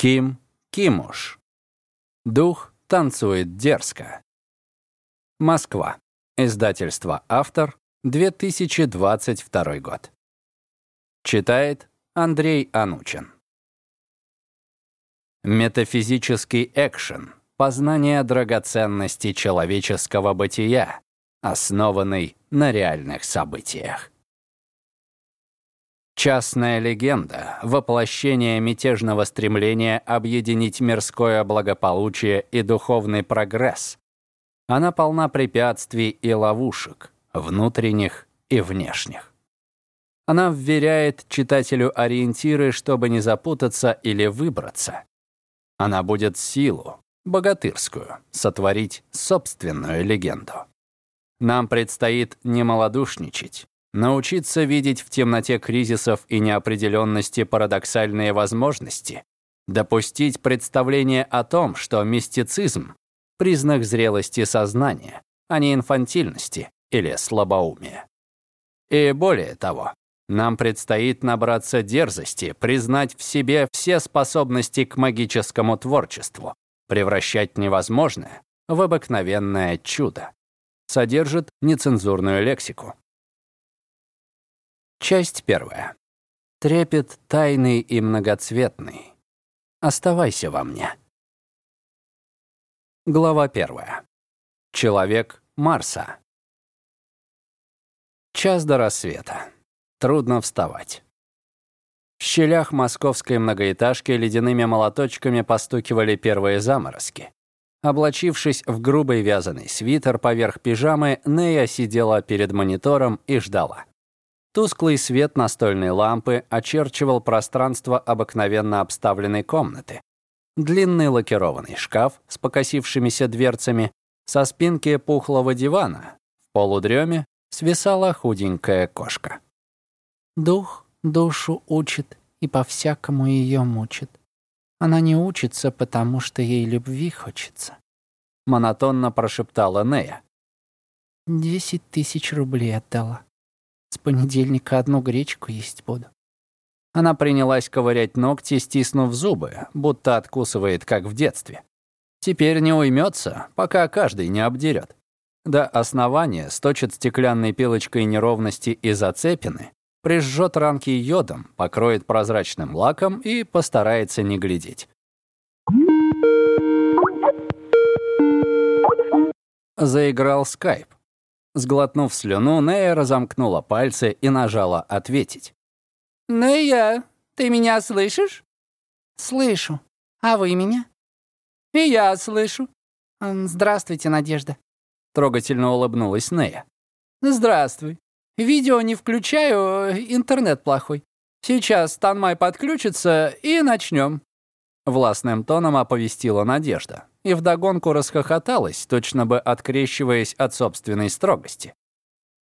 Ким Кимуш. Дух танцует дерзко. Москва. Издательство «Автор», 2022 год. Читает Андрей Анучин. Метафизический экшен. Познание драгоценности человеческого бытия, основанный на реальных событиях. Частная легенда — воплощение мятежного стремления объединить мирское благополучие и духовный прогресс. Она полна препятствий и ловушек, внутренних и внешних. Она вверяет читателю ориентиры, чтобы не запутаться или выбраться. Она будет силу, богатырскую, сотворить собственную легенду. Нам предстоит не малодушничать, научиться видеть в темноте кризисов и неопределенности парадоксальные возможности, допустить представление о том, что мистицизм — признак зрелости сознания, а не инфантильности или слабоумия. И более того, нам предстоит набраться дерзости, признать в себе все способности к магическому творчеству, превращать невозможное в обыкновенное чудо. Содержит нецензурную лексику. Часть первая. Трепет тайный и многоцветный. Оставайся во мне. Глава первая. Человек Марса. Час до рассвета. Трудно вставать. В щелях московской многоэтажки ледяными молоточками постукивали первые заморозки. Облачившись в грубый вязаный свитер поверх пижамы, Нея сидела перед монитором и ждала. Тусклый свет настольной лампы очерчивал пространство обыкновенно обставленной комнаты. Длинный лакированный шкаф с покосившимися дверцами, со спинки пухлого дивана, в полудреме свисала худенькая кошка. Дух душу учит и по-всякому ее мучит. Она не учится, потому что ей любви хочется. Монотонно прошептала Нея. Десять тысяч рублей отдала. С понедельника одну гречку есть буду. Она принялась ковырять ногти, стиснув зубы, будто откусывает, как в детстве. Теперь не уймется, пока каждый не обдерет. До основания сточит стеклянной пилочкой неровности и зацепины, прижжет ранки йодом, покроет прозрачным лаком и постарается не глядеть. Заиграл скайп. Сглотнув слюну, Нея разомкнула пальцы и нажала «Ответить». «Нея, ты меня слышишь?» «Слышу. А вы меня?» «И я слышу». «Здравствуйте, Надежда». Трогательно улыбнулась Нея. «Здравствуй. Видео не включаю, интернет плохой. Сейчас Танмай подключится и начнем. Властным тоном оповестила Надежда и вдогонку расхохоталась, точно бы открещиваясь от собственной строгости.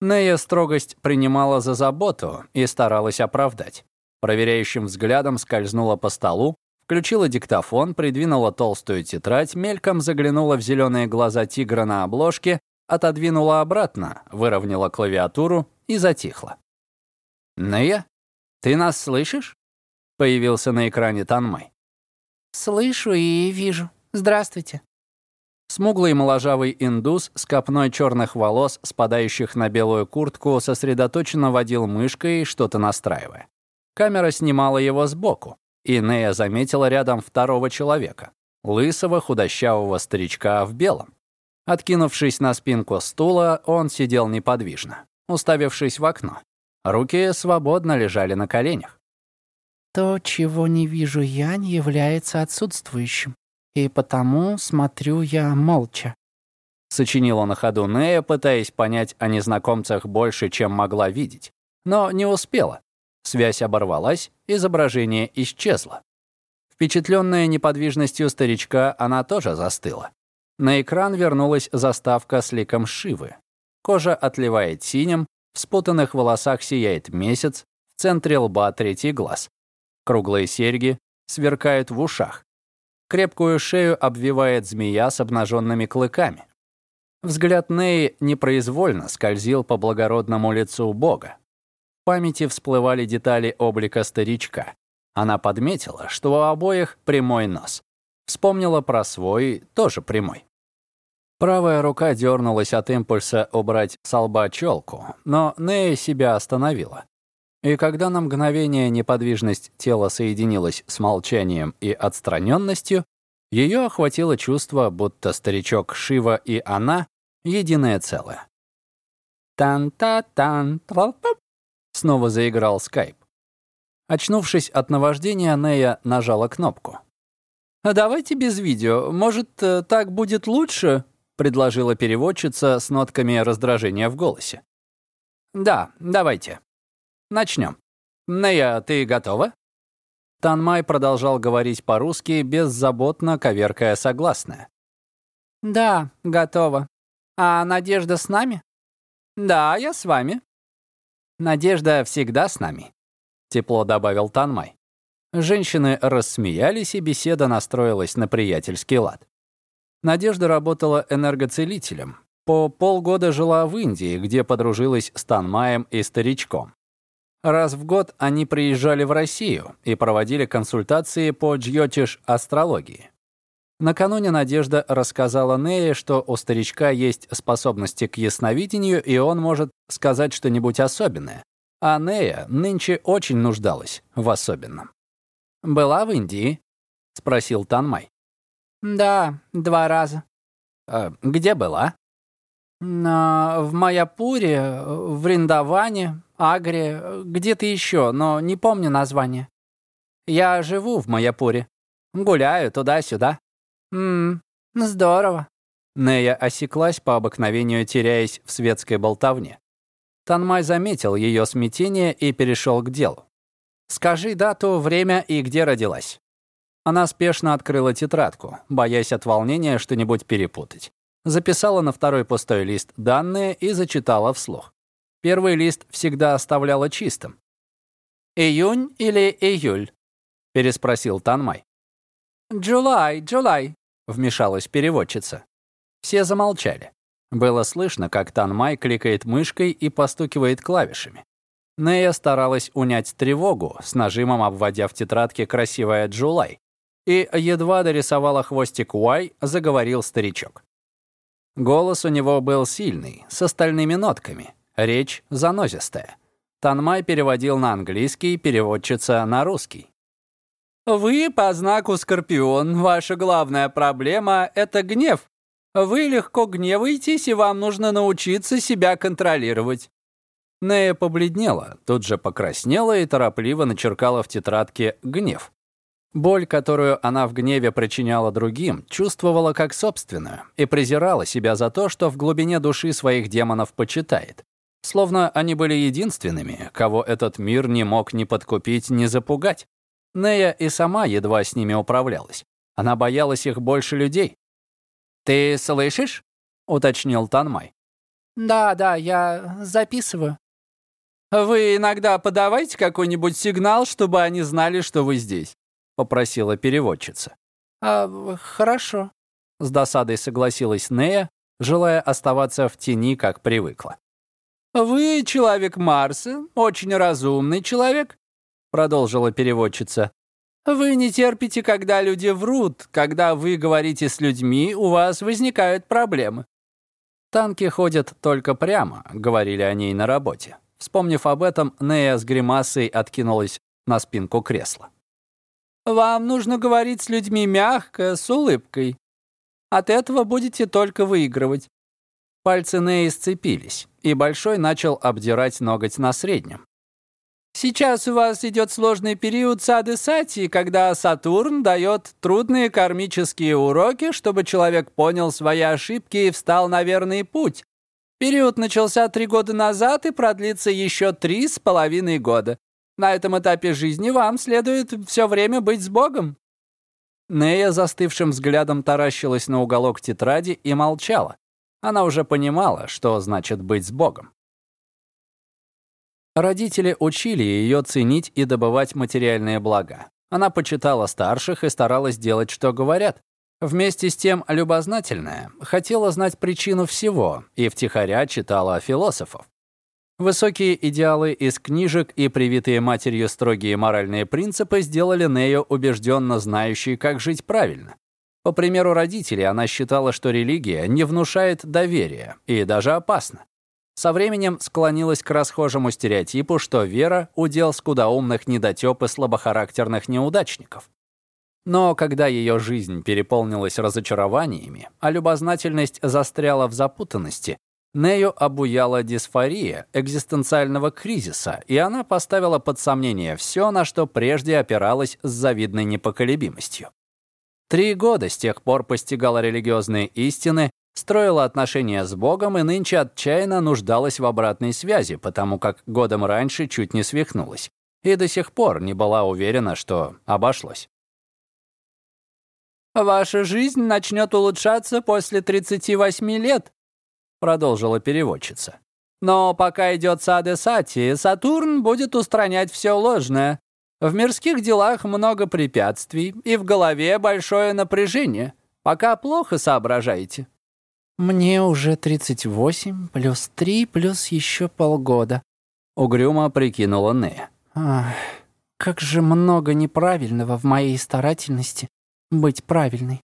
Нея строгость принимала за заботу и старалась оправдать. Проверяющим взглядом скользнула по столу, включила диктофон, придвинула толстую тетрадь, мельком заглянула в зеленые глаза тигра на обложке, отодвинула обратно, выровняла клавиатуру и затихла. «Нея, ты нас слышишь?» — появился на экране Танмай. «Слышу и вижу. Здравствуйте». Смуглый моложавый индус с копной черных волос, спадающих на белую куртку, сосредоточенно водил мышкой, что-то настраивая. Камера снимала его сбоку, и Нея заметила рядом второго человека, лысого худощавого старичка в белом. Откинувшись на спинку стула, он сидел неподвижно, уставившись в окно. Руки свободно лежали на коленях. То, чего не вижу я, не является отсутствующим, и потому смотрю я молча. Сочинила на ходу Нея, пытаясь понять о незнакомцах больше, чем могла видеть. Но не успела. Связь оборвалась, изображение исчезло. Впечатленная неподвижностью старичка, она тоже застыла. На экран вернулась заставка с ликом Шивы. Кожа отливает синим, в спутанных волосах сияет месяц, в центре лба третий глаз. Круглые серьги сверкают в ушах. Крепкую шею обвивает змея с обнаженными клыками. Взгляд Неи непроизвольно скользил по благородному лицу Бога. В памяти всплывали детали облика старичка. Она подметила, что у обоих прямой нос. Вспомнила про свой, тоже прямой. Правая рука дернулась от импульса убрать с лба челку, но Нея себя остановила. И когда на мгновение неподвижность тела соединилась с молчанием и отстраненностью, ее охватило чувство, будто старичок Шива и она — единое целое. «Тан-та-тан, снова заиграл скайп. Очнувшись от наваждения, Нея нажала кнопку. «А давайте без видео. Может, э, так будет лучше?» предложила переводчица с нотками раздражения в голосе. «Да, давайте. Начнем. Нея, ты готова?» Танмай продолжал говорить по-русски, беззаботно коверкая согласное. «Да, готова. А Надежда с нами?» «Да, я с вами». «Надежда всегда с нами», — тепло добавил Танмай. Женщины рассмеялись, и беседа настроилась на приятельский лад. Надежда работала энергоцелителем. По полгода жила в Индии, где подружилась с Танмаем и старичком. Раз в год они приезжали в Россию и проводили консультации по джьотиш-астрологии. Накануне Надежда рассказала Нее, что у старичка есть способности к ясновидению, и он может сказать что-нибудь особенное. А Нея нынче очень нуждалась в особенном. «Была в Индии?» — спросил Танмай. «Да, два раза». А «Где была?» «В Майяпуре, в Риндаване, Агре, где-то еще, но не помню название. Я живу в Майяпуре. Гуляю туда-сюда». «Ммм, здорово». Нея осеклась по обыкновению, теряясь в светской болтовне. Танмай заметил ее смятение и перешел к делу. «Скажи дату, время и где родилась». Она спешно открыла тетрадку, боясь от волнения что-нибудь перепутать. Записала на второй пустой лист данные и зачитала вслух. Первый лист всегда оставляла чистым. «Июнь или июль?» — переспросил Танмай. «Джулай, Джулай», — вмешалась переводчица. Все замолчали. Было слышно, как Танмай кликает мышкой и постукивает клавишами. Нея старалась унять тревогу, с нажимом обводя в тетрадке красивая Джулай, и едва дорисовала хвостик Уай, заговорил старичок. Голос у него был сильный, с остальными нотками, речь занозистая. Танмай переводил на английский, переводчица на русский. «Вы по знаку Скорпион. Ваша главная проблема — это гнев. Вы легко гневаетесь, и вам нужно научиться себя контролировать». Нея побледнела, тут же покраснела и торопливо начеркала в тетрадке «гнев». Боль, которую она в гневе причиняла другим, чувствовала как собственную и презирала себя за то, что в глубине души своих демонов почитает. Словно они были единственными, кого этот мир не мог ни подкупить, ни запугать. Нея и сама едва с ними управлялась. Она боялась их больше людей. «Ты слышишь?» — уточнил Танмай. «Да, да, я записываю». «Вы иногда подавайте какой-нибудь сигнал, чтобы они знали, что вы здесь» попросила переводчица. «А, хорошо», — с досадой согласилась Нея, желая оставаться в тени, как привыкла. «Вы человек Марса, очень разумный человек», — продолжила переводчица. «Вы не терпите, когда люди врут. Когда вы говорите с людьми, у вас возникают проблемы». «Танки ходят только прямо», — говорили о ней на работе. Вспомнив об этом, Нея с гримасой откинулась на спинку кресла. Вам нужно говорить с людьми мягко, с улыбкой. От этого будете только выигрывать». Пальцы Неи сцепились, и Большой начал обдирать ноготь на среднем. «Сейчас у вас идет сложный период сады сати, когда Сатурн дает трудные кармические уроки, чтобы человек понял свои ошибки и встал на верный путь. Период начался три года назад и продлится еще три с половиной года. На этом этапе жизни вам следует все время быть с Богом». Нея застывшим взглядом таращилась на уголок тетради и молчала. Она уже понимала, что значит быть с Богом. Родители учили ее ценить и добывать материальные блага. Она почитала старших и старалась делать, что говорят. Вместе с тем, любознательная, хотела знать причину всего и втихаря читала философов. Высокие идеалы из книжек и привитые матерью строгие моральные принципы сделали Нею убежденно знающей, как жить правильно. По примеру родителей, она считала, что религия не внушает доверия и даже опасна. Со временем склонилась к расхожему стереотипу, что вера — удел скудоумных недотёп и слабохарактерных неудачников. Но когда ее жизнь переполнилась разочарованиями, а любознательность застряла в запутанности, Нею обуяла дисфория экзистенциального кризиса, и она поставила под сомнение все, на что прежде опиралась с завидной непоколебимостью. Три года с тех пор постигала религиозные истины, строила отношения с Богом и нынче отчаянно нуждалась в обратной связи, потому как годом раньше чуть не свихнулась и до сих пор не была уверена, что обошлось. «Ваша жизнь начнет улучшаться после 38 лет», продолжила переводчица. «Но пока идет Саде-Сати, Сатурн будет устранять все ложное, в мирских делах много препятствий, и в голове большое напряжение. Пока плохо соображаете». «Мне уже 38, плюс 3, плюс еще полгода», — угрюмо прикинула Нея. «Ах, как же много неправильного в моей старательности быть правильной.